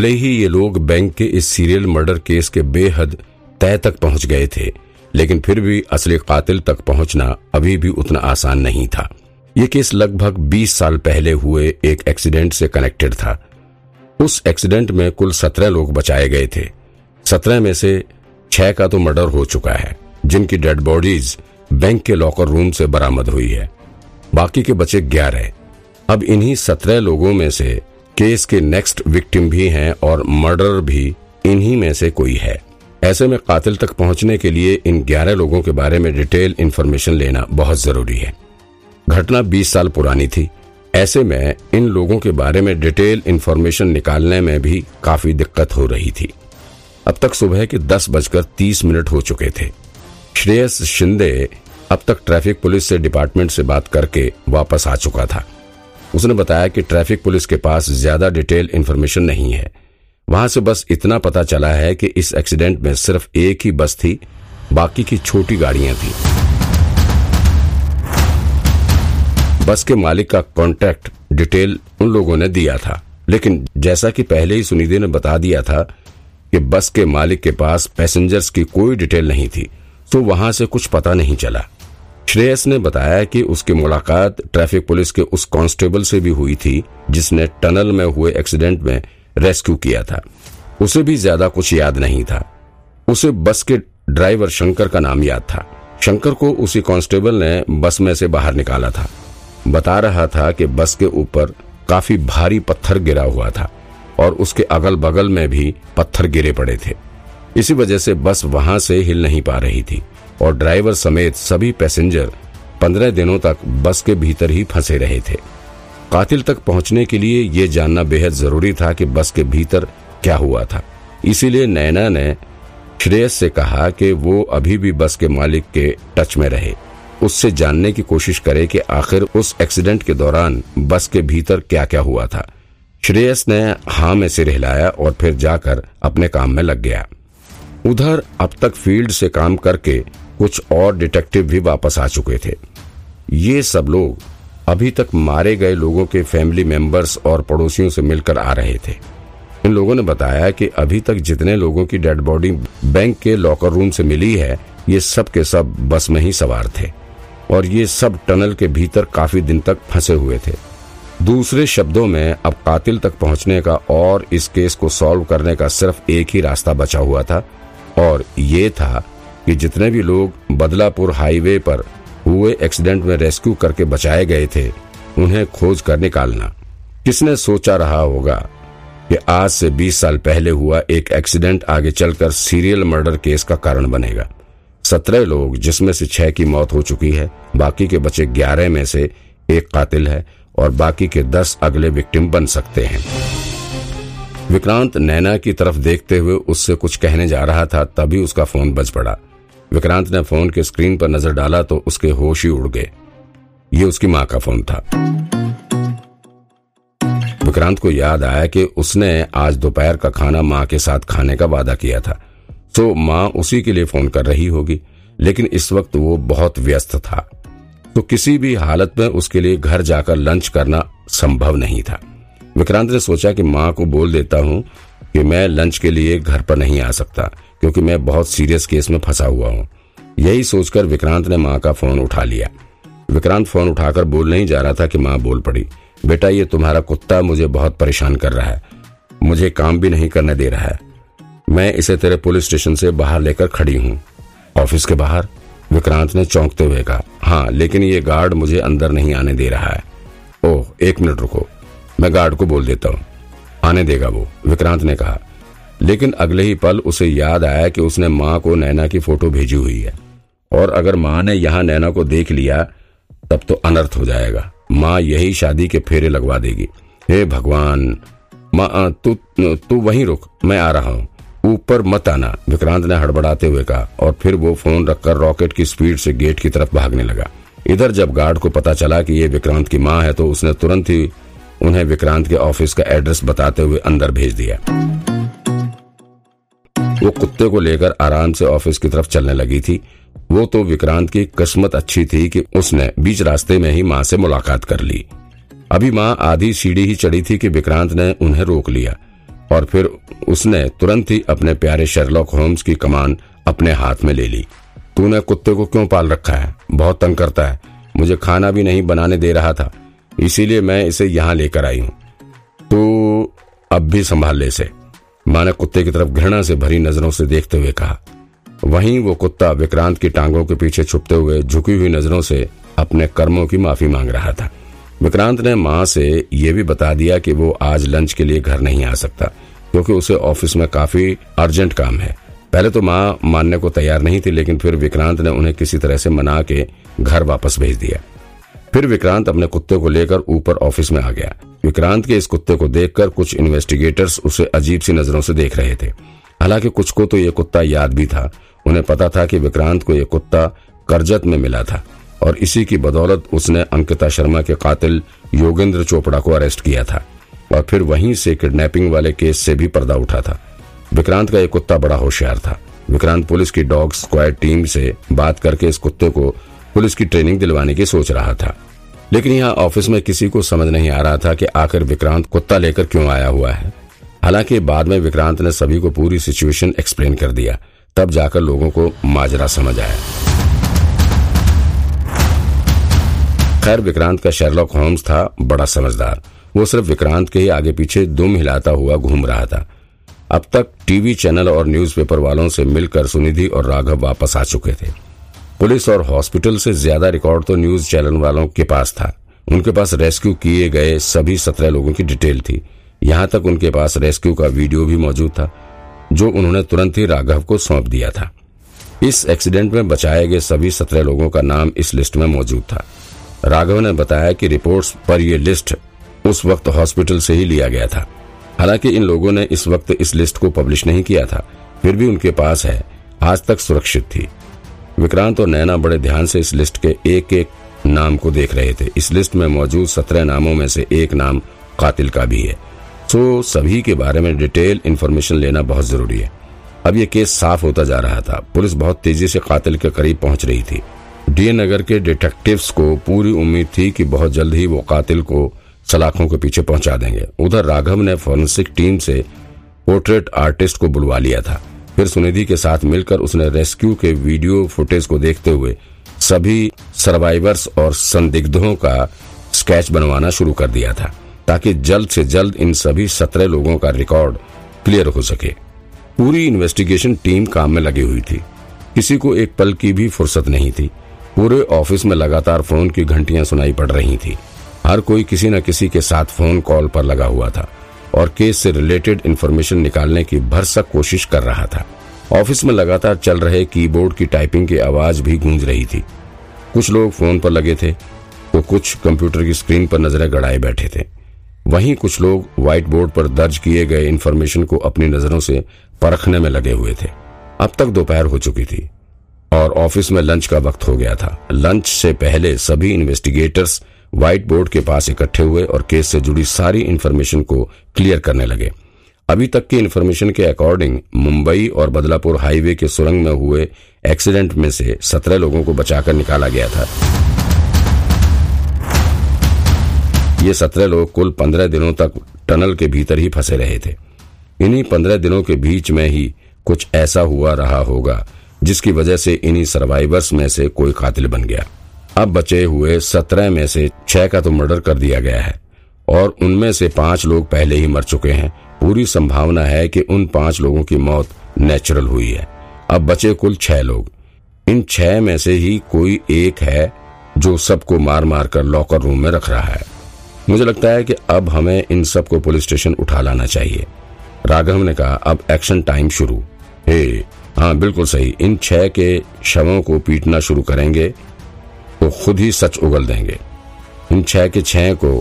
भले ही ये लोग बैंक के इस सीरियल मर्डर केस के बेहद तय तक पहुँच गए थे, लेकिन फिर भी असली कातिल तक पहुँचना अभी भी उतना आसान नहीं था। ये केस लगभग 20 साल पहले हुए एक एक्सीडेंट से कनेक्टेड था। उस एक्सीडेंट में कुल 17 लोग बचाए गए थे। 17 में से छह का तो मर्डर हो चुका है, जिनकी डेड बॉडीज बैंक के लॉकर रूम से बरामद हुई है। बाकी के बचे 11 अब इन्हीं 17 लोगों में से केस के नेक्स्ट विक्टिम भी हैं और मर्डर भी इन्हीं में से कोई है। ऐसे में कातिल तक पहुँचने के लिए इन 11 लोगों के बारे में डिटेल इन्फॉर्मेशन लेना बहुत ज़रूरी है। घटना 20 साल पुरानी थी। ऐसे में इन लोगों के बारे में डिटेल इन्फॉर्मेशन निकालने में भी काफ़ी दिक्कत हो रही थी। अब तक सुबह के दस बजकर तीस मिनट हो चुके थे। श्रेयस शिंदे अब तक ट्रैफ़िक पुलिस से डिपार्टमेंट से बात करके वापस आ चुका था। उसने बताया कि ट्रैफ़िक पुलिस के पास ज़्यादा डिटेल इन्फॉर्मेशन नहीं है। वहाँ से बस इतना पता चला है कि इस एक्सीडेंट में सिर्फ़ एक ही बस थी, बाकी की छोटी गाड़ियाँ थी। बस के मालिक का कॉन्टेक्ट डिटेल उन लोगों ने दिया था। लेकिन जैसा कि पहले ही सुनिधि ने बता दिया था कि बस के मालिक के पास पैसेंजर्स की कोई डिटेल नहीं थी तो वहाँ से कुछ पता नहीं चला। श्रेयस ने बताया कि उसकी मुलाकात ट्रैफ़िक पुलिस के उस कांस्टेबल से भी हुई थी, जिसने टनल में हुए एक्सीडेंट में रेस्क्यू किया था। उसे भी ज़्यादा कुछ याद नहीं था। उसे बस के ड्राइवर शंकर का नाम याद था। शंकर को उसी कांस्टेबल ने बस में से बाहर निकाला था। बता रहा था कि बस के ऊपर काफ़ी भारी पत्थर गिरा हुआ था और उसके अगल बगल में भी पत्थर गिरे पड़े थे। इसी वजह से बस वहाँ से हिल नहीं पा रही थी। और ड्राइवर समेत सभी पैसेंजर पंद्रह दिनों तक बस के भीतर ही फंसे रहे थे। कातिल तक पहुँचने के लिए ये जानना बेहद ज़रूरी था कि बस के भीतर क्या हुआ था। इसीलिए नैना ने श्रेयस से कहा कि वो अभी भी बस के मालिक के टच में रहे। उससे जानने की कोशिश करे कि आखिर उस एक्सीडेंट के दौरान बस के भीतर क्या क्या हुआ था। श्रेयस ने हाँ में सिर हिलाया और फिर जाकर अपने काम में लग गया। उधर अब तक फ़ील्ड से काम करके कुछ और डिटेक्टिव भी वापस आ चुके थे। ये सब लोग अभी तक मारे गए लोगों के फैमिली मेंबर्स और पड़ोसियों से मिलकर आ रहे थे। इन लोगों ने बताया कि अभी तक जितने लोगों की डेड बॉडी बैंक के लॉकर रूम से मिली है, ये सब के सब बस में ही सवार थे और ये सब टनल के भीतर काफ़ी दिन तक फंसे हुए थे। दूसरे शब्दों में, अब कातिल तक पहुँचने का और इस केस को सॉल्व करने का सिर्फ़ एक ही रास्ता बचा हुआ था और ये था कि जितने भी लोग बदलापुर हाईवे पर हुए एक्सीडेंट में रेस्क्यू करके बचाए गए थे, उन्हें खोज कर निकालना। किसने सोचा रहा होगा कि आज से 20 साल पहले हुआ एक एक्सीडेंट आगे चलकर सीरियल मर्डर केस का कारण बनेगा। सत्रह लोग, जिसमें से छह की मौत हो चुकी है, बाकी के बचे ग्यारह में से एक कातिल है और बाकी के दस अगले विक्टिम बन सकते हैं। विक्रांत नैना की तरफ़ देखते हुए उससे कुछ कहने जा रहा था, तभी उसका फ़ोन बज पड़ा। विक्रांत ने फ़ोन के स्क्रीन पर नज़र डाला तो उसके होश ही उड़ गए। ये उसकी माँ का फ़ोन था। विक्रांत को याद आया कि उसने आज दोपहर का खाना माँ के साथ खाने का वादा किया था। तो माँ उसी के लिए फ़ोन कर रही होगी, लेकिन इस वक्त वो बहुत व्यस्त था। तो किसी भी हालत में उसके लिए घर जाकर लंच करना संभव नहीं था। विक्रांत ने सोचा कि माँ को बोल देता हूँ कि मैं लंच के लिए घर पर नहीं आ सकता। क्योंकि मैं बहुत सीरियस केस में फंसा हुआ हूँ। यही सोचकर विक्रांत ने माँ का फ़ोन उठा लिया। विक्रांत फ़ोन उठाकर बोल नहीं जा रहा था कि माँ बोल पड़ी। बेटा, ये तुम्हारा कुत्ता मुझे बहुत परेशान कर रहा है। मुझे काम भी नहीं करने दे रहा है। मैं इसे तेरे पुलिस स्टेशन से बाहर लेकर खड़ी हूँ। ऑफ़िस के बाहर? विक्रांत ने चौंकते हुए कहा हाँ लेकिन ये गार्ड मुझे अंदर नहीं आने दे रहा है। ओह, एक मिनट रुको। मैं गार्ड को बोल देता हूँ। आने देगा वो, विक्रांत ने कहा। लेकिन अगले ही पल उसे याद आया कि उसने माँ को नैना की फ़ोटो भेजी हुई है। और अगर माँ ने यहाँ नैना को देख लिया, तब तो अनर्थ हो जाएगा। माँ यही शादी के फेरे लगवा देगी। हे भगवान, माँ तू तू वहीं रुक, मैं आ रहा हूँ। ऊपर मत आना, विक्रांत ने हड़बड़ाते हुए कहा, और फिर वो फ़ोन रखकर रॉकेट की स्पीड से गेट की तरफ़ भागने लगा। इधर जब गार्ड को पता चला कि ये विक्रांत की माँ है तो उसने तुरंत ही उन्हें विक्रांत के ऑफ़िस का एड्रेस बताते हुए अंदर भेज दिया। वो कुत्ते को लेकर आराम से ऑफ़िस की तरफ़ चलने लगी थी। वो तो विक्रांत की किस्मत अच्छी थी कि उसने बीच रास्ते में ही माँ से मुलाकात कर ली। अभी माँ आधी सीढ़ी ही चढ़ी थी कि विक्रांत ने उन्हें रोक लिया और फिर उसने तुरंत ही अपने प्यारे शेरलॉक होम्स की कमान अपने हाथ में ले ली। तूने कुत्ते को क्यों पाल रखा है? बहुत तंग करता है। मुझे खाना भी नहीं बनाने दे रहा था, इसीलिए मैं इसे यहाँ लेकर आई हूँ। तो अब भी संभाल ले इसे। माँ ने कुत्ते की तरफ़ घृणा से भरी नज़रों से देखते हुए कहा, वहीं वो कुत्ता विक्रांत की टांगों के पीछे छुपते हुए झुकी हुई नज़रों से अपने कर्मों की माफ़ी मांग रहा था। विक्रांत ने माँ से ये भी बता दिया कि वो आज लंच के लिए घर नहीं आ सकता, क्योंकि उसे ऑफ़िस में काफ़ी अर्जेंट काम है। पहले तो माँ मानने को तैयार नहीं थी, लेकिन फिर विक्रांत ने उन्हें किसी तरह से मना के घर वापस भेज दिया। फिर विक्रांत अपने कुत्ते को लेकर ऊपर ऑफ़िस में आ गया। विक्रांत के इस कुत्ते को देखकर कुछ इन्वेस्टिगेटर्स उसे अजीब सी नज़रों से देख रहे थे। हालाँकि कुछ को तो ये कुत्ता याद भी था। उन्हें पता था कि विक्रांत को यह कुत्ता करजत में मिला था और इसी की बदौलत उसने अंकिता शर्मा के कातिल योगेंद्र चोपड़ा को अरेस्ट किया था और फिर वहीं से किडनैपिंग वाले केस से भी पर्दा उठा था। विक्रांत का एक कुत्ता बड़ा होशियार था। विक्रांत पुलिस की डॉग स्क्वाड टीम से बात करके इस कुत्ते को पुलिस की ट्रेनिंग दिलवाने की सोच रहा था। लेकिन यहाँ ऑफ़िस में किसी को समझ नहीं आ रहा था कि आखिर विक्रांत कुत्ता लेकर क्यों आया हुआ है। हालाँकि बाद में विक्रांत ने सभी को पूरी सिचुएशन एक्सप्लेन कर दिया। तब जाकर लोगों को माजरा समझ आया। खैर, विक्रांत का शेरलॉक होम्स था, बड़ा समझदार। वो सिर्फ़ विक्रांत के ही आगे पीछे दुम हिलाता हुआ घूम रहा था। अब तक टीवी चैनल और न्यूज़पेपर वालों से मिलकर सुनिधि और राघव वापस आ चुके थे। पुलिस और हॉस्पिटल से ज़्यादा रिकॉर्ड तो न्यूज़ चैनल वालों के पास था। उनके पास रेस्क्यू किए गए सभी सत्रह लोगों की डिटेल थी। यहाँ तक उनके पास रेस्क्यू का वीडियो भी मौजूद था, जो उन्होंने तुरंत ही राघव को सौंप दिया था। इस एक्सीडेंट में बचाए गए सभी सत्रह लोगों का नाम इस लिस्ट में मौजूद था। राघव ने बताया कि रिपोर्ट्स पर यह लिस्ट उस वक्त हॉस्पिटल से ही लिया गया था। हालाँकि इन लोगों ने इस वक्त इस लिस्ट को पब्लिश नहीं किया था, फिर भी उनके पास है, आज तक सुरक्षित थी। विक्रांत और नैना बड़े ध्यान से इस लिस्ट के एक एक नाम को देख रहे थे। इस लिस्ट में मौजूद सत्रह नामों में से एक नाम कातिल का भी है। तो सभी के बारे में डिटेल इन्फॉर्मेशन लेना बहुत ज़रूरी है। अब ये केस साफ़ होता जा रहा था। पुलिस बहुत तेज़ी से कातिल के करीब पहुँच रही थी। डी नगर के डिटेक्टिव्स को पूरी उम्मीद थी कि बहुत जल्द ही वो कातिल को सलाखों के पीछे पहुँचा देंगे। उधर राघव ने फॉरेंसिक टीम से पोर्ट्रेट आर्टिस्ट को बुलवा लिया था। फिर सुनिधि के साथ मिलकर उसने रेस्क्यू के वीडियो फुटेज को देखते हुए सभी सर्वाइवर्स और संदिग्धों का स्केच बनवाना शुरू कर दिया था, ताकि जल्द से जल्द इन सभी सत्रह लोगों का रिकॉर्ड क्लियर हो सके। पूरी इन्वेस्टिगेशन टीम काम में लगी हुई थी। किसी को एक पल की भी फुर्सत नहीं थी। पूरे ऑफ़िस में लगातार फ़ोन की घंटियाँ सुनाई पड़ रही थी। हर कोई किसी न किसी के साथ फ़ोन कॉल पर लगा हुआ था। और केस से रिलेटेड इन्फॉर्मेशन निकालने की भरसक कोशिश कर रहा था। ऑफ़िस में लगातार चल रहे कीबोर्ड की टाइपिंग की आवाज़ भी गूंज रही थी। कुछ लोग फ़ोन पर लगे थे तो कुछ कंप्यूटर की स्क्रीन पर नज़रें गड़ाए बैठे थे। वहीं कुछ लोग व्हाइट बोर्ड पर दर्ज किए गए इन्फॉर्मेशन को अपनी नज़रों से परखने में लगे हुए थे। अब तक दोपहर हो चुकी थी और ऑफ़िस में लंच का वक्त हो गया था। लंच से पहले सभी इन्वेस्टिगेटर्स व्हाइट बोर्ड के पास इकट्ठे हुए और केस से जुड़ी सारी इन्फॉर्मेशन को क्लियर करने लगे। अभी तक की इन्फॉर्मेशन के अकॉर्डिंग मुंबई और बदलापुर हाईवे के सुरंग में हुए एक्सीडेंट में से सत्रह लोगों को बचाकर निकाला गया था। ये सत्रह लोग कुल पंद्रह दिनों तक टनल के भीतर ही फंसे रहे थे। इन्हीं पंद्रह दिनों के बीच में ही कुछ ऐसा हुआ रहा होगा, जिसकी वजह से इन्हीं सर्वाइवर्स में से कोई कातिल बन गया। अब बचे हुए सत्रह में से छह का तो मर्डर कर दिया गया है और उनमें से पाँच लोग पहले ही मर चुके हैं। पूरी संभावना है कि उन पाँच लोगों की मौत नेचुरल हुई है। अब बचे कुल छह लोग। इन छह में से ही कोई एक है जो सबको मार मार कर लॉकर रूम में रख रहा है। मुझे लगता है कि अब हमें इन सबको पुलिस स्टेशन उठा लाना चाहिए। राघव ने कहा, अब एक्शन टाइम शुरू. हे हाँ बिल्कुल सही। इन छह के शवों को पीटना शुरू करेंगे। तो खुद ही सच उगल देंगे। इन छह के छह को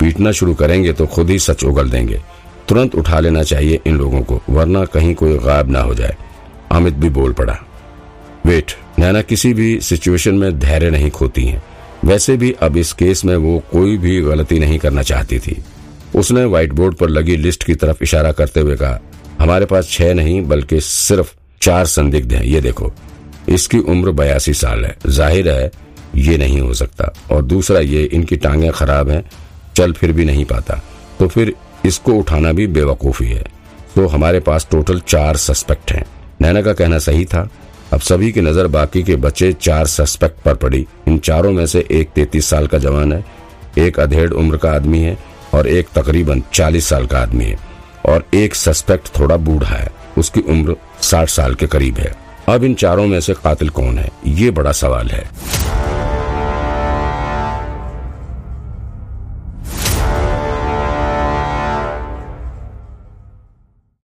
पीटना शुरू करेंगे तो खुद ही सच उगल देंगे। तुरंत उठा लेना चाहिए इन लोगों को, वरना कहीं कोई गायब ना हो जाए। अमित भी बोल पड़ा, वेट, नैना किसी भी सिचुएशन में धैर्य नहीं खोती हैं। वैसे भी अब इस केस में वो कोई भी गलती नहीं करना चाहती थी। उसने व्हाइट बोर्ड पर लगी लिस्ट की तरफ़ इशारा करते हुए कहा, हमारे पास छह नहीं, बल्कि सिर्फ़ चार संदिग्ध हैं। ये देखो, इसकी उम्र बयासी साल है। ज़ाहिर है ये नहीं हो सकता। और दूसरा ये, इनकी टांगे खराब हैं, चल फिर भी नहीं पाता। तो फिर इसको उठाना भी बेवकूफ़ी है। तो हमारे पास टोटल चार सस्पेक्ट हैं। नैना का कहना सही था। अब सभी की नज़र बाकी के बचे चार सस्पेक्ट पर पड़ी। इन चारों में से एक तैतीस साल का जवान है, एक अधेड़ उम्र का आदमी है, और एक तकरीबन चालीस साल का आदमी है। और एक सस्पेक्ट थोड़ा बूढ़ा है, उसकी उम्र साठ साल के करीब है। अब इन चारों में से कातिल कौन है? ये बड़ा सवाल है।